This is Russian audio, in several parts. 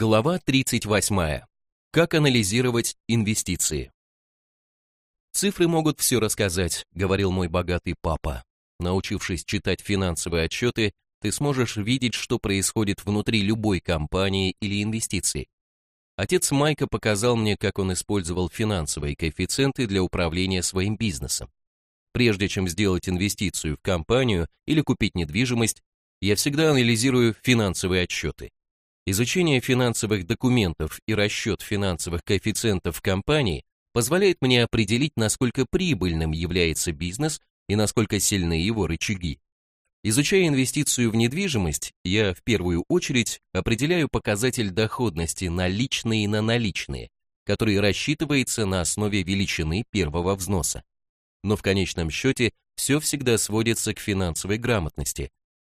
Глава 38. Как анализировать инвестиции? Цифры могут все рассказать, говорил мой богатый папа. Научившись читать финансовые отчеты, ты сможешь видеть, что происходит внутри любой компании или инвестиции. Отец Майка показал мне, как он использовал финансовые коэффициенты для управления своим бизнесом. Прежде чем сделать инвестицию в компанию или купить недвижимость, я всегда анализирую финансовые отчеты. Изучение финансовых документов и расчет финансовых коэффициентов в компании позволяет мне определить, насколько прибыльным является бизнес и насколько сильны его рычаги. Изучая инвестицию в недвижимость, я в первую очередь определяю показатель доходности наличные на наличные, который рассчитывается на основе величины первого взноса. Но в конечном счете все всегда сводится к финансовой грамотности,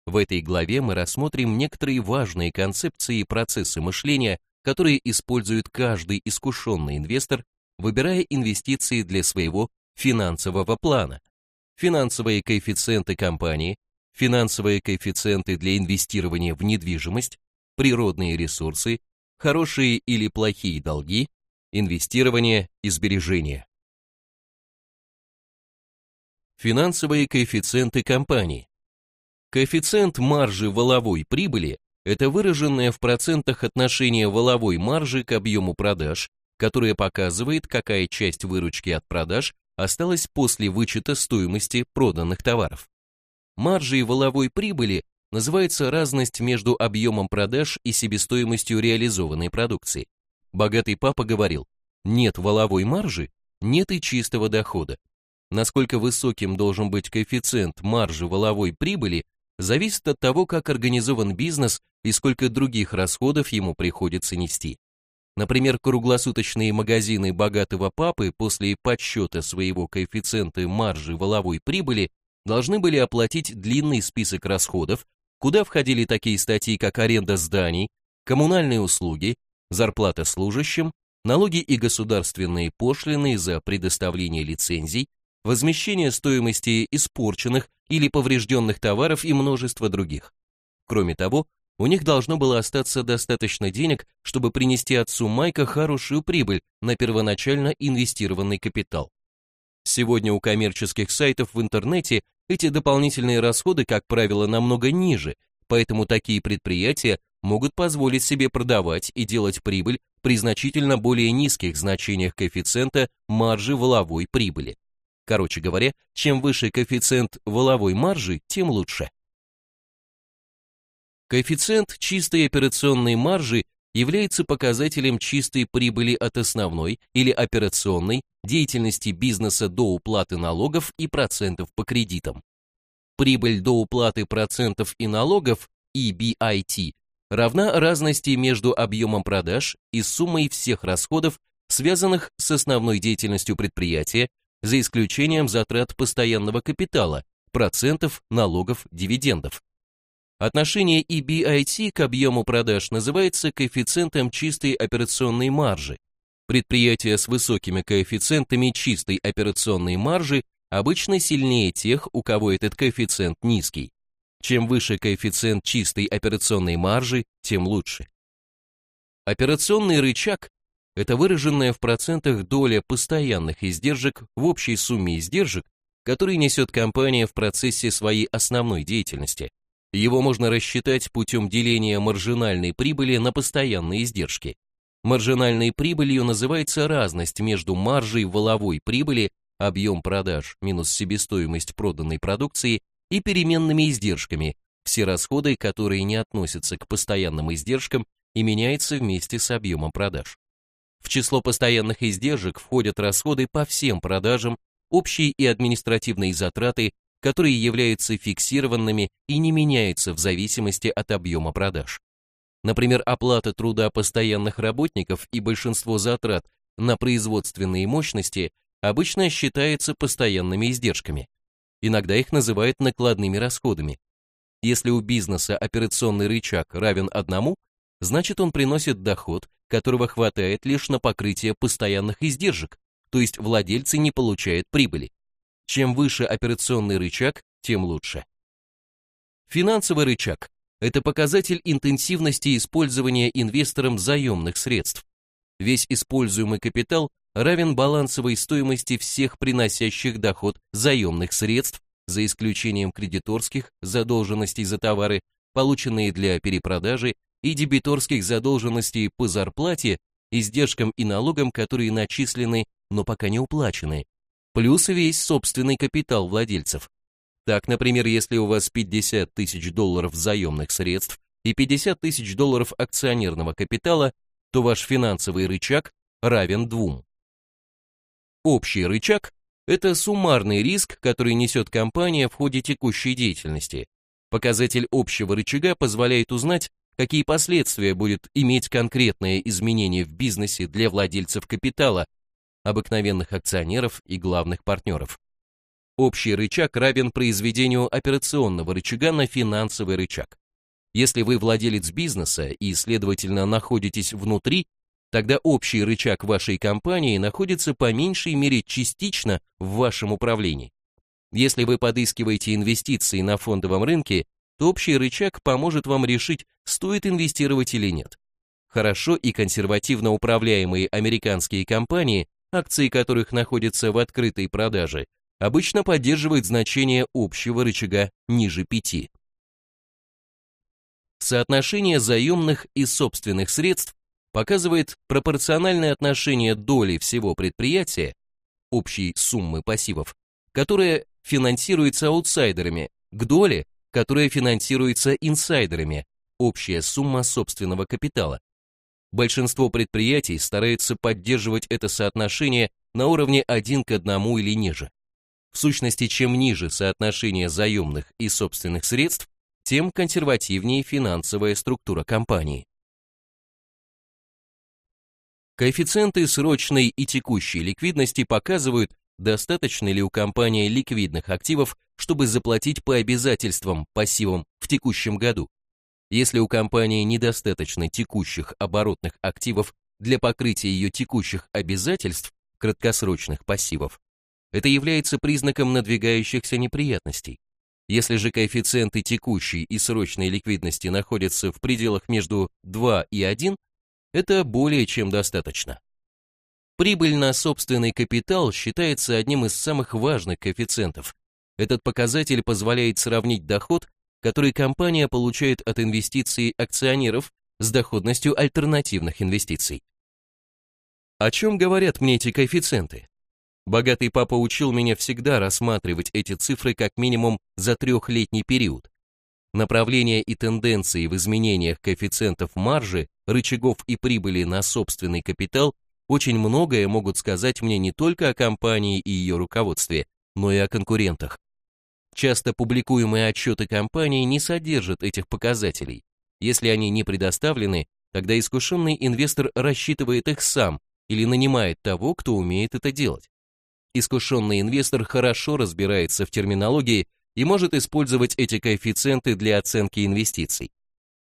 в этой главе мы рассмотрим некоторые важные концепции и процессы мышления, которые использует каждый искушенный инвестор, выбирая инвестиции для своего финансового плана. Финансовые коэффициенты компании, финансовые коэффициенты для инвестирования в недвижимость, природные ресурсы, хорошие или плохие долги, инвестирование и сбережения. Финансовые коэффициенты компании. Коэффициент маржи воловой прибыли – это выраженное в процентах отношение воловой маржи к объему продаж, которое показывает, какая часть выручки от продаж осталась после вычета стоимости проданных товаров. Маржей воловой прибыли называется разность между объемом продаж и себестоимостью реализованной продукции. Богатый папа говорил, нет воловой маржи, нет и чистого дохода. Насколько высоким должен быть коэффициент маржи воловой прибыли, зависит от того, как организован бизнес и сколько других расходов ему приходится нести. Например, круглосуточные магазины богатого папы после подсчета своего коэффициента маржи воловой прибыли должны были оплатить длинный список расходов, куда входили такие статьи, как аренда зданий, коммунальные услуги, зарплата служащим, налоги и государственные пошлины за предоставление лицензий, возмещение стоимости испорченных или поврежденных товаров и множество других. Кроме того, у них должно было остаться достаточно денег, чтобы принести отцу Майка хорошую прибыль на первоначально инвестированный капитал. Сегодня у коммерческих сайтов в интернете эти дополнительные расходы, как правило, намного ниже, поэтому такие предприятия могут позволить себе продавать и делать прибыль при значительно более низких значениях коэффициента маржи воловой прибыли. Короче говоря, чем выше коэффициент воловой маржи, тем лучше. Коэффициент чистой операционной маржи является показателем чистой прибыли от основной или операционной деятельности бизнеса до уплаты налогов и процентов по кредитам. Прибыль до уплаты процентов и налогов EBIT равна разности между объемом продаж и суммой всех расходов, связанных с основной деятельностью предприятия за исключением затрат постоянного капитала, процентов, налогов, дивидендов. Отношение EBIT к объему продаж называется коэффициентом чистой операционной маржи. Предприятия с высокими коэффициентами чистой операционной маржи обычно сильнее тех, у кого этот коэффициент низкий. Чем выше коэффициент чистой операционной маржи, тем лучше. Операционный рычаг это выраженная в процентах доля постоянных издержек в общей сумме издержек, которые несет компания в процессе своей основной деятельности. Его можно рассчитать путем деления маржинальной прибыли на постоянные издержки. Маржинальной прибылью называется разность между маржей воловой прибыли, объем продаж минус себестоимость проданной продукции и переменными издержками, все расходы, которые не относятся к постоянным издержкам и меняются вместе с объемом продаж. В число постоянных издержек входят расходы по всем продажам, общие и административные затраты, которые являются фиксированными и не меняются в зависимости от объема продаж. Например, оплата труда постоянных работников и большинство затрат на производственные мощности обычно считается постоянными издержками. Иногда их называют накладными расходами. Если у бизнеса операционный рычаг равен одному, значит он приносит доход, которого хватает лишь на покрытие постоянных издержек, то есть владельцы не получают прибыли. Чем выше операционный рычаг, тем лучше. Финансовый рычаг Это показатель интенсивности использования инвестором заемных средств. Весь используемый капитал равен балансовой стоимости всех приносящих доход заемных средств, за исключением кредиторских задолженностей за товары, полученные для перепродажи, и дебиторских задолженностей по зарплате, издержкам и налогам, которые начислены, но пока не уплачены, плюс весь собственный капитал владельцев. Так, например, если у вас 50 тысяч долларов заемных средств и 50 тысяч долларов акционерного капитала, то ваш финансовый рычаг равен двум. Общий рычаг – это суммарный риск, который несет компания в ходе текущей деятельности. Показатель общего рычага позволяет узнать, какие последствия будет иметь конкретное изменение в бизнесе для владельцев капитала, обыкновенных акционеров и главных партнеров. Общий рычаг равен произведению операционного рычага на финансовый рычаг. Если вы владелец бизнеса и, следовательно, находитесь внутри, тогда общий рычаг вашей компании находится по меньшей мере частично в вашем управлении. Если вы подыскиваете инвестиции на фондовом рынке, общий рычаг поможет вам решить, стоит инвестировать или нет. Хорошо и консервативно управляемые американские компании, акции которых находятся в открытой продаже, обычно поддерживает значение общего рычага ниже 5. Соотношение заемных и собственных средств показывает пропорциональное отношение доли всего предприятия, общей суммы пассивов, которая финансируется аутсайдерами, к доле, которая финансируется инсайдерами, общая сумма собственного капитала. Большинство предприятий старается поддерживать это соотношение на уровне 1 к 1 или ниже. В сущности, чем ниже соотношение заемных и собственных средств, тем консервативнее финансовая структура компании. Коэффициенты срочной и текущей ликвидности показывают, достаточно ли у компании ликвидных активов, чтобы заплатить по обязательствам, пассивам в текущем году. Если у компании недостаточно текущих оборотных активов для покрытия ее текущих обязательств, краткосрочных пассивов, это является признаком надвигающихся неприятностей. Если же коэффициенты текущей и срочной ликвидности находятся в пределах между 2 и 1, это более чем достаточно. Прибыль на собственный капитал считается одним из самых важных коэффициентов. Этот показатель позволяет сравнить доход, который компания получает от инвестиций акционеров с доходностью альтернативных инвестиций. О чем говорят мне эти коэффициенты? Богатый папа учил меня всегда рассматривать эти цифры как минимум за трехлетний период. Направления и тенденции в изменениях коэффициентов маржи, рычагов и прибыли на собственный капитал очень многое могут сказать мне не только о компании и ее руководстве, но и о конкурентах. Часто публикуемые отчеты компании не содержат этих показателей. Если они не предоставлены, тогда искушенный инвестор рассчитывает их сам или нанимает того, кто умеет это делать. Искушенный инвестор хорошо разбирается в терминологии и может использовать эти коэффициенты для оценки инвестиций.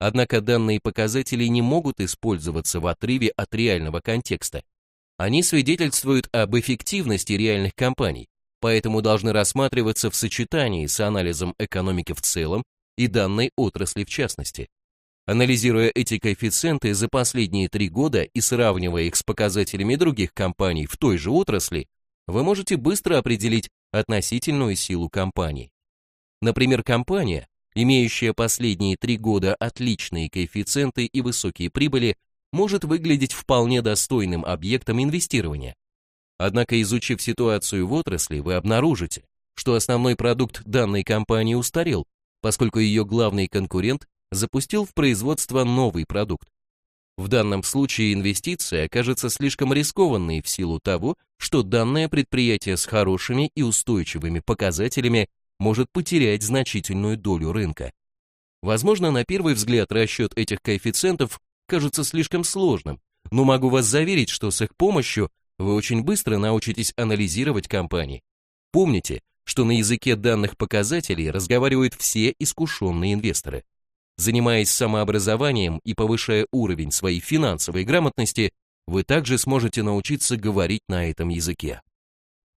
Однако данные показатели не могут использоваться в отрыве от реального контекста. Они свидетельствуют об эффективности реальных компаний, поэтому должны рассматриваться в сочетании с анализом экономики в целом и данной отрасли в частности. Анализируя эти коэффициенты за последние три года и сравнивая их с показателями других компаний в той же отрасли, вы можете быстро определить относительную силу компании. Например, компания, имеющая последние три года отличные коэффициенты и высокие прибыли, может выглядеть вполне достойным объектом инвестирования. Однако, изучив ситуацию в отрасли, вы обнаружите, что основной продукт данной компании устарел, поскольку ее главный конкурент запустил в производство новый продукт. В данном случае инвестиция окажется слишком рискованной в силу того, что данное предприятие с хорошими и устойчивыми показателями может потерять значительную долю рынка. Возможно, на первый взгляд расчет этих коэффициентов кажется слишком сложным, но могу вас заверить, что с их помощью вы очень быстро научитесь анализировать компании. Помните, что на языке данных показателей разговаривают все искушенные инвесторы. Занимаясь самообразованием и повышая уровень своей финансовой грамотности, вы также сможете научиться говорить на этом языке.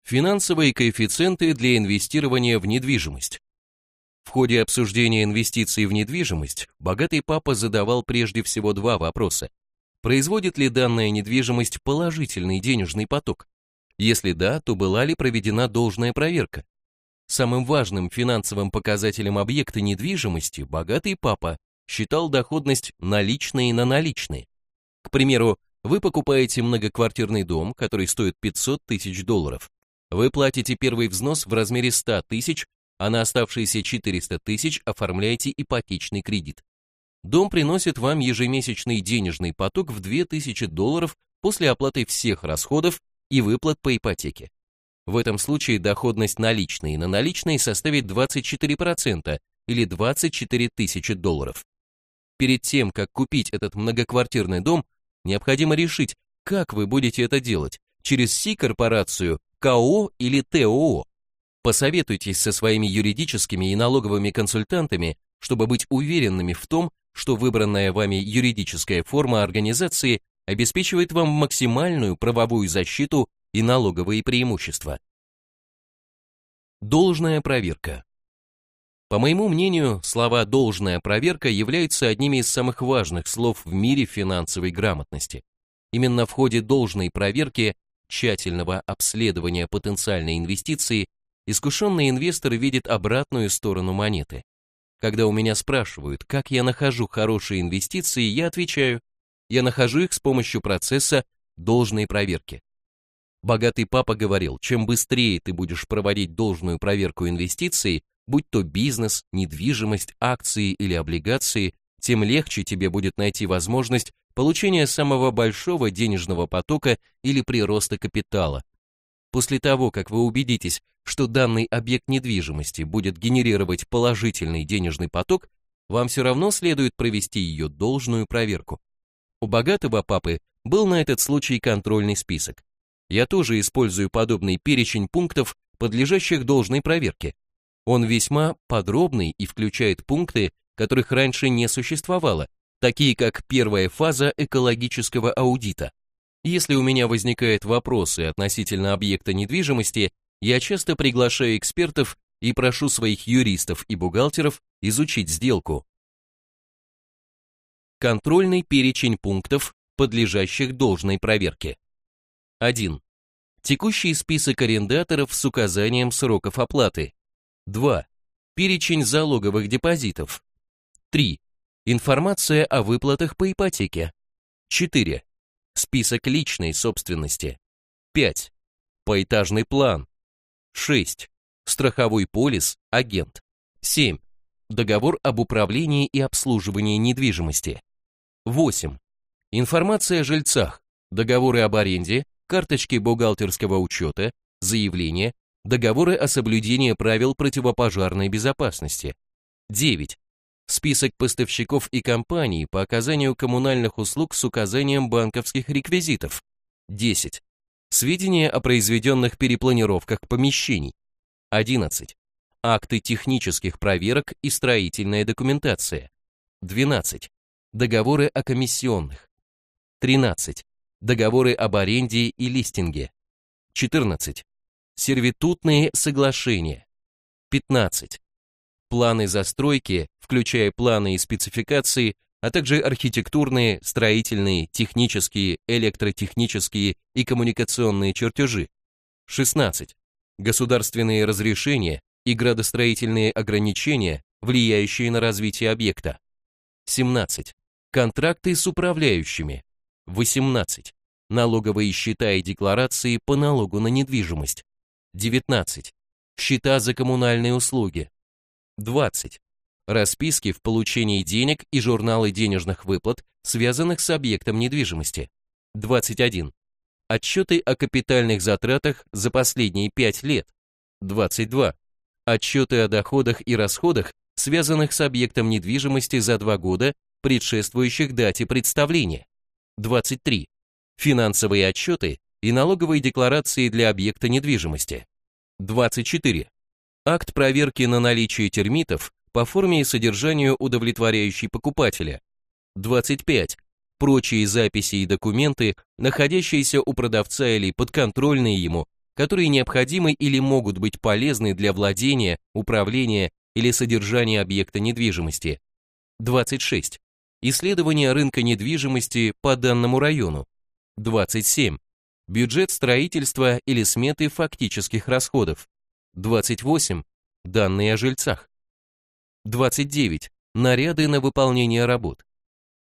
Финансовые коэффициенты для инвестирования в недвижимость. В ходе обсуждения инвестиций в недвижимость богатый папа задавал прежде всего два вопроса. Производит ли данная недвижимость положительный денежный поток? Если да, то была ли проведена должная проверка? Самым важным финансовым показателем объекта недвижимости богатый папа считал доходность наличные на наличные. К примеру, вы покупаете многоквартирный дом, который стоит 500 тысяч долларов. Вы платите первый взнос в размере 100 тысяч, а на оставшиеся 400 тысяч оформляете ипотечный кредит. Дом приносит вам ежемесячный денежный поток в 2000 долларов после оплаты всех расходов и выплат по ипотеке. В этом случае доходность наличной на наличные составит 24% или 24 тысячи долларов. Перед тем, как купить этот многоквартирный дом, необходимо решить, как вы будете это делать, через Си-корпорацию, КОО или ТОО. Посоветуйтесь со своими юридическими и налоговыми консультантами, чтобы быть уверенными в том, что выбранная вами юридическая форма организации обеспечивает вам максимальную правовую защиту и налоговые преимущества. Должная проверка. По моему мнению, слова «должная проверка» являются одними из самых важных слов в мире финансовой грамотности. Именно в ходе должной проверки, тщательного обследования потенциальной инвестиции, искушенный инвестор видит обратную сторону монеты. Когда у меня спрашивают, как я нахожу хорошие инвестиции, я отвечаю, я нахожу их с помощью процесса должной проверки. Богатый папа говорил, чем быстрее ты будешь проводить должную проверку инвестиций, будь то бизнес, недвижимость, акции или облигации, тем легче тебе будет найти возможность получения самого большого денежного потока или прироста капитала. После того, как вы убедитесь, что данный объект недвижимости будет генерировать положительный денежный поток, вам все равно следует провести ее должную проверку. У богатого папы был на этот случай контрольный список. Я тоже использую подобный перечень пунктов, подлежащих должной проверке. Он весьма подробный и включает пункты, которых раньше не существовало, такие как первая фаза экологического аудита. Если у меня возникают вопросы относительно объекта недвижимости, я часто приглашаю экспертов и прошу своих юристов и бухгалтеров изучить сделку. Контрольный перечень пунктов, подлежащих должной проверке. 1. Текущий список арендаторов с указанием сроков оплаты. 2. Перечень залоговых депозитов. 3. Информация о выплатах по ипотеке. 4. Список личной собственности. 5. Поэтажный план. 6. Страховой полис, агент. 7. Договор об управлении и обслуживании недвижимости. 8. Информация о жильцах, договоры об аренде, карточки бухгалтерского учета, заявления, договоры о соблюдении правил противопожарной безопасности. 9. Список поставщиков и компаний по оказанию коммунальных услуг с указанием банковских реквизитов. 10. Сведения о произведенных перепланировках помещений. 11. Акты технических проверок и строительная документация. 12. Договоры о комиссионных. 13. Договоры об аренде и листинге. 14. Сервитутные соглашения. 15. Планы застройки, включая планы и спецификации, а также архитектурные, строительные, технические, электротехнические и коммуникационные чертежи. 16. Государственные разрешения и градостроительные ограничения, влияющие на развитие объекта. 17. Контракты с управляющими. 18. Налоговые счета и декларации по налогу на недвижимость. 19. Счета за коммунальные услуги. 20 расписки в получении денег и журналы денежных выплат, связанных с объектом недвижимости. 21. Отчеты о капитальных затратах за последние 5 лет. 22. Отчеты о доходах и расходах, связанных с объектом недвижимости за 2 года, предшествующих дате представления. 23. Финансовые отчеты и налоговые декларации для объекта недвижимости. 24. Акт проверки на наличие термитов по форме и содержанию удовлетворяющий покупателя. 25. Прочие записи и документы, находящиеся у продавца или подконтрольные ему, которые необходимы или могут быть полезны для владения, управления или содержание объекта недвижимости. 26. Исследование рынка недвижимости по данному району. 27. Бюджет строительства или сметы фактических расходов. 28. Данные о жильцах. 29. Наряды на выполнение работ.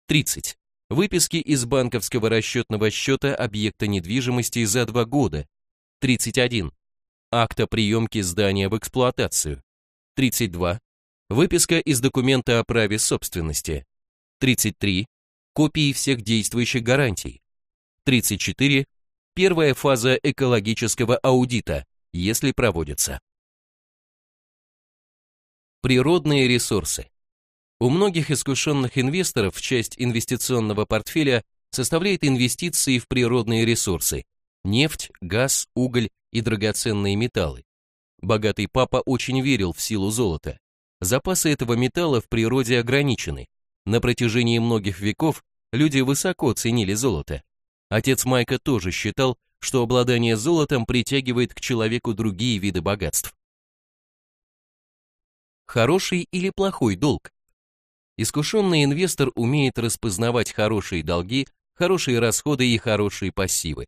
30. Выписки из банковского расчетного счета объекта недвижимости за два года. 31. Акта приемки здания в эксплуатацию. 32. Выписка из документа о праве собственности. 33. Копии всех действующих гарантий. 34. Первая фаза экологического аудита, если проводится. Природные ресурсы. У многих искушенных инвесторов часть инвестиционного портфеля составляет инвестиции в природные ресурсы – нефть, газ, уголь и драгоценные металлы. Богатый папа очень верил в силу золота. Запасы этого металла в природе ограничены. На протяжении многих веков люди высоко ценили золото. Отец Майка тоже считал, что обладание золотом притягивает к человеку другие виды богатств. Хороший или плохой долг? Искушенный инвестор умеет распознавать хорошие долги, хорошие расходы и хорошие пассивы.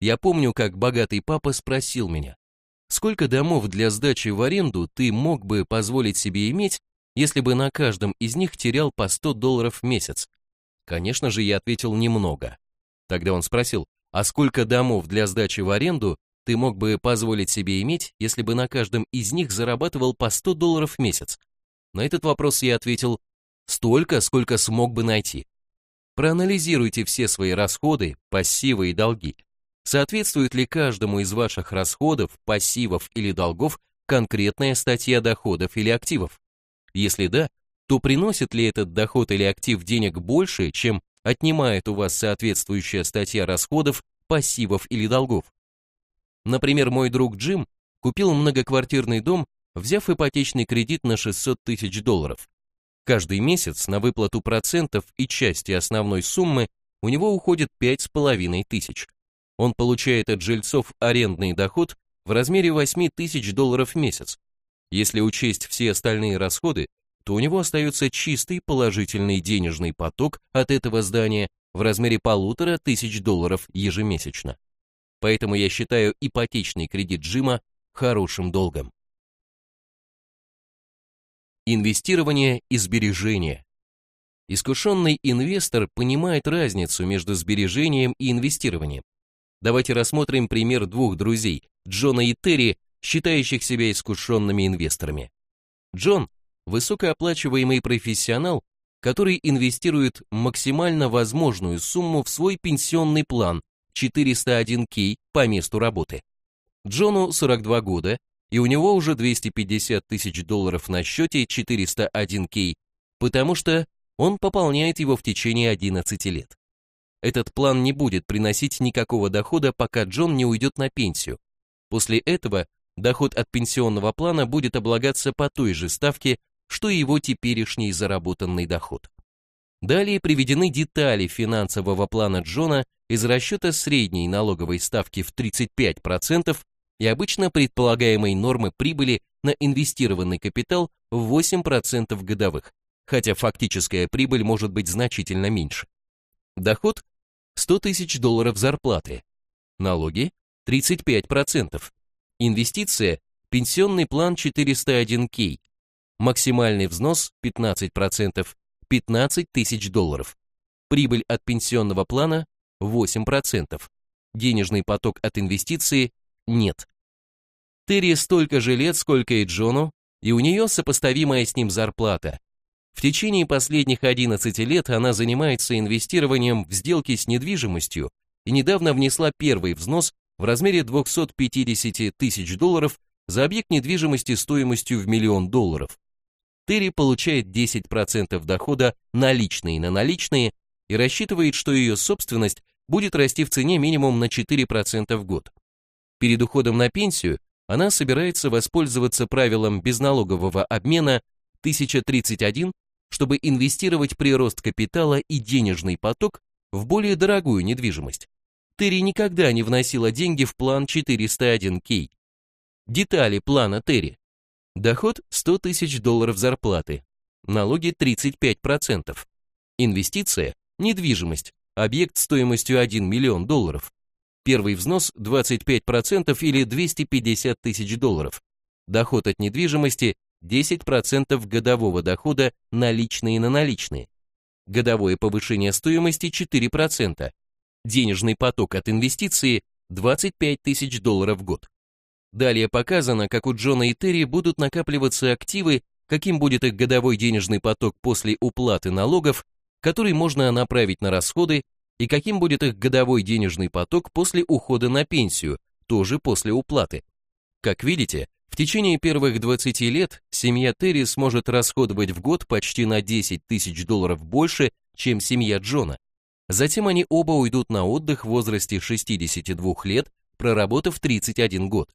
Я помню, как богатый папа спросил меня, сколько домов для сдачи в аренду ты мог бы позволить себе иметь, если бы на каждом из них терял по 100 долларов в месяц? Конечно же, я ответил немного. Тогда он спросил, а сколько домов для сдачи в аренду ты мог бы позволить себе иметь, если бы на каждом из них зарабатывал по 100 долларов в месяц? На этот вопрос я ответил Столько, сколько смог бы найти. Проанализируйте все свои расходы, пассивы и долги. Соответствует ли каждому из ваших расходов, пассивов или долгов конкретная статья доходов или активов? Если да, то приносит ли этот доход или актив денег больше, чем отнимает у вас соответствующая статья расходов, пассивов или долгов? Например, мой друг Джим купил многоквартирный дом, взяв ипотечный кредит на 600 тысяч долларов. Каждый месяц на выплату процентов и части основной суммы у него уходит 5,5 тысяч. Он получает от жильцов арендный доход в размере 8 тысяч долларов в месяц. Если учесть все остальные расходы, то у него остается чистый положительный денежный поток от этого здания в размере полутора тысяч долларов ежемесячно. Поэтому я считаю ипотечный кредит Джима хорошим долгом. Инвестирование и сбережение. Искушенный инвестор понимает разницу между сбережением и инвестированием. Давайте рассмотрим пример двух друзей, Джона и Терри, считающих себя искушенными инвесторами. Джон – высокооплачиваемый профессионал, который инвестирует максимально возможную сумму в свой пенсионный план 401k по месту работы. Джону 42 года, и у него уже 250 тысяч долларов на счете 401k, потому что он пополняет его в течение 11 лет. Этот план не будет приносить никакого дохода, пока Джон не уйдет на пенсию. После этого доход от пенсионного плана будет облагаться по той же ставке, что и его теперешний заработанный доход. Далее приведены детали финансового плана Джона из расчета средней налоговой ставки в 35% и обычно предполагаемой нормы прибыли на инвестированный капитал в 8% годовых, хотя фактическая прибыль может быть значительно меньше. Доход – 100 тысяч долларов зарплаты. Налоги – 35%. Инвестиция – пенсионный план 401k. Максимальный взнос – 15%, 15 тысяч долларов. Прибыль от пенсионного плана – 8%. Денежный поток от инвестиции нет. Терри столько же лет, сколько и Джону, и у нее сопоставимая с ним зарплата. В течение последних 11 лет она занимается инвестированием в сделки с недвижимостью и недавно внесла первый взнос в размере 250 тысяч долларов за объект недвижимости стоимостью в миллион долларов. Терри получает 10% дохода наличные на наличные и рассчитывает, что ее собственность будет расти в цене минимум на 4% в год. Перед уходом на пенсию она собирается воспользоваться правилом безналогового обмена 1031, чтобы инвестировать прирост капитала и денежный поток в более дорогую недвижимость. Терри никогда не вносила деньги в план 401К. Детали плана Терри. Доход 100 тысяч долларов зарплаты. Налоги 35%. Инвестиция – недвижимость, объект стоимостью 1 миллион долларов. Первый взнос 25% или 250 тысяч долларов. Доход от недвижимости 10% годового дохода наличные на наличные. Годовое повышение стоимости 4%. Денежный поток от инвестиции 25 тысяч долларов в год. Далее показано, как у Джона и Терри будут накапливаться активы, каким будет их годовой денежный поток после уплаты налогов который можно направить на расходы, и каким будет их годовой денежный поток после ухода на пенсию, тоже после уплаты. Как видите, в течение первых 20 лет семья Терри сможет расходовать в год почти на 10 тысяч долларов больше, чем семья Джона. Затем они оба уйдут на отдых в возрасте 62 лет, проработав 31 год.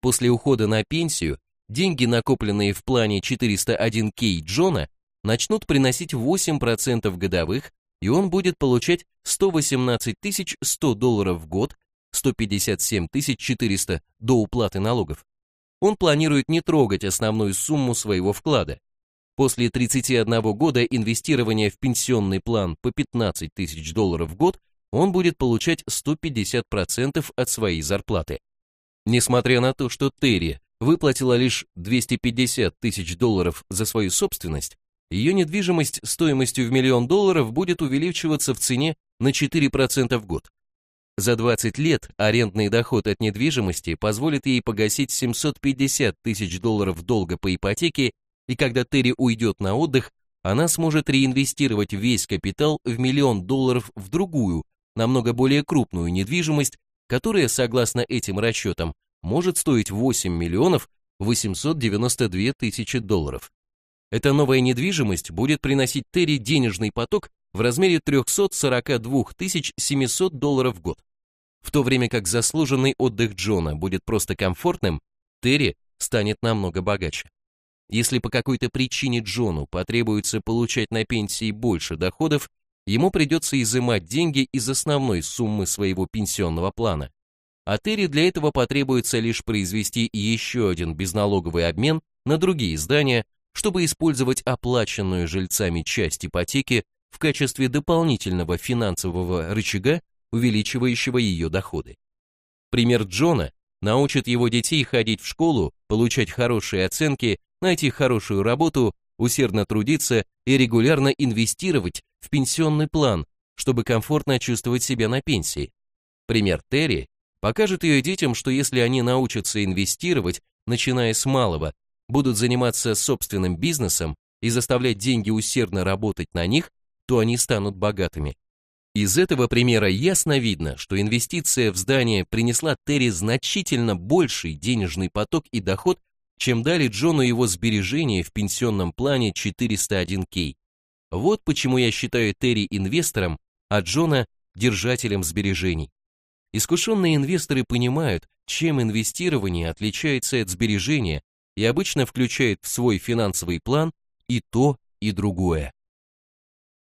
После ухода на пенсию деньги, накопленные в плане 401k Джона, начнут приносить 8% годовых, и он будет получать 118 100 долларов в год, 157 400 до уплаты налогов. Он планирует не трогать основную сумму своего вклада. После 31 года инвестирования в пенсионный план по 15 тысяч долларов в год он будет получать 150% от своей зарплаты. Несмотря на то, что Терри выплатила лишь 250 тысяч долларов за свою собственность, ее недвижимость стоимостью в миллион долларов будет увеличиваться в цене на 4% в год. За 20 лет арендный доход от недвижимости позволит ей погасить 750 тысяч долларов долга по ипотеке, и когда Терри уйдет на отдых, она сможет реинвестировать весь капитал в миллион долларов в другую, намного более крупную недвижимость, которая, согласно этим расчетам, может стоить 8 миллионов 892 тысячи долларов. Эта новая недвижимость будет приносить Терри денежный поток в размере 342 700 долларов в год. В то время как заслуженный отдых Джона будет просто комфортным, Терри станет намного богаче. Если по какой-то причине Джону потребуется получать на пенсии больше доходов, ему придется изымать деньги из основной суммы своего пенсионного плана. А Терри для этого потребуется лишь произвести еще один безналоговый обмен на другие здания, чтобы использовать оплаченную жильцами часть ипотеки в качестве дополнительного финансового рычага, увеличивающего ее доходы. Пример Джона научит его детей ходить в школу, получать хорошие оценки, найти хорошую работу, усердно трудиться и регулярно инвестировать в пенсионный план, чтобы комфортно чувствовать себя на пенсии. Пример Терри покажет ее детям, что если они научатся инвестировать, начиная с малого, будут заниматься собственным бизнесом и заставлять деньги усердно работать на них, то они станут богатыми. Из этого примера ясно видно, что инвестиция в здание принесла Терри значительно больший денежный поток и доход, чем дали Джону его сбережения в пенсионном плане 401k. Вот почему я считаю Терри инвестором, а Джона держателем сбережений. Искушенные инвесторы понимают, чем инвестирование отличается от сбережения и обычно включает в свой финансовый план и то, и другое.